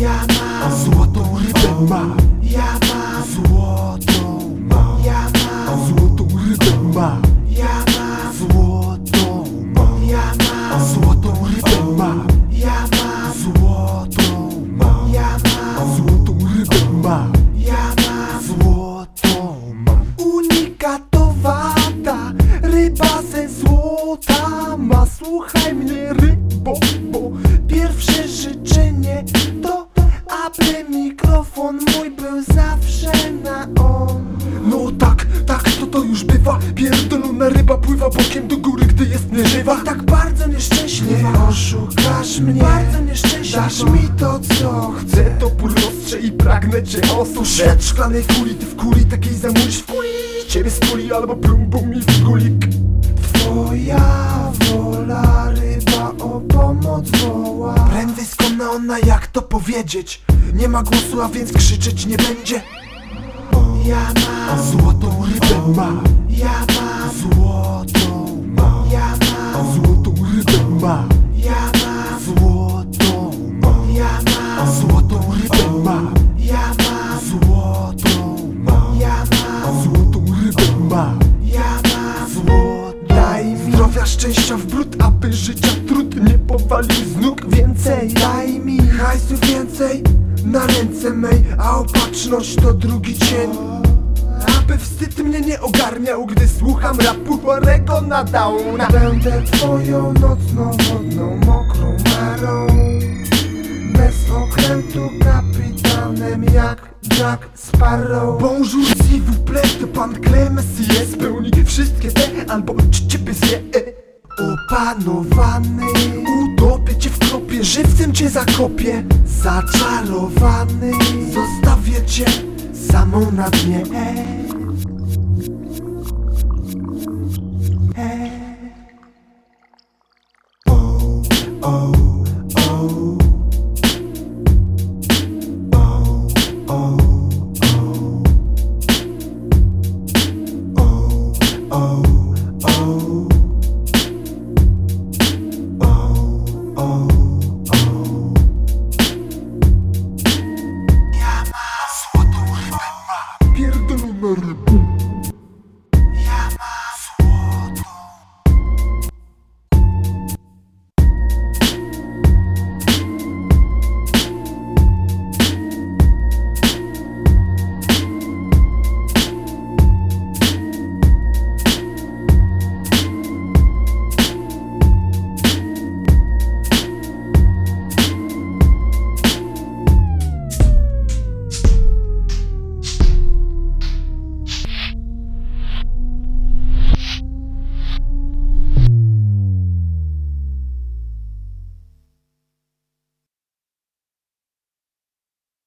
Ja mam złotą rybę ma. Ja mam złotą ma. Ja mam złotą rybę ma. Ja mam złotą ma. Ja mam złotą rybę ma. Ja mam złotą ma. Ja mam złotą rybę ma. Ja mam złotą ma. Unikatowata ryba ze złota ma. Słuchaj mnie rybo, bo na on No tak, tak, to to już bywa. Pierdolona ryba pływa bokiem do góry, gdy jest nieżywa. Tak bardzo nieszczęśliwa. Nie oszukasz mnie. Bardzo nieszczęśliwa. Dasz mi to, co chcę. Topór rozstrze i pragnę cię osuszyć. Od szklanej kuli, ty w kuli takiej zamówisz. W kuli Ciebie z kuli albo brum bum i w gulik. Twoja wola ryba o pomoc woła. Prędzej skona ona jak to powiedzieć? Nie ma głosu, a więc krzyczeć nie będzie. Ja mam. Złotą rybę mam Ja mam. Złotą mam Ja mam. Złotą rybę mam Ja mam. Złotą mam Ja mam. Złotą rybę mam Ja mam. Złotą mam Ja mam. Złotą rybę mam Ja mam. Złotą Daj mi zdrowia, szczęścia w brud, aby życia trud nie powalił z nóg. Więcej daj mi hajsu więcej na ręce mej, a opatrzność to drugi cień aby wstyd mnie nie ogarniał, gdy słucham rapu chorego na downa. Będę twoją nocną, wodną, mokrą marą. Bez okrętu kapitanem jak Jack Sparrow. Bonjour s'il vous plaît, to pan Clemens Spełni wszystkie te albo ciebie zje. Opanowany Utopię cię w kropie, żywcem cię zakopię. Zaczarowany Zostawię cię samą na dnie oh, oh, oh. oh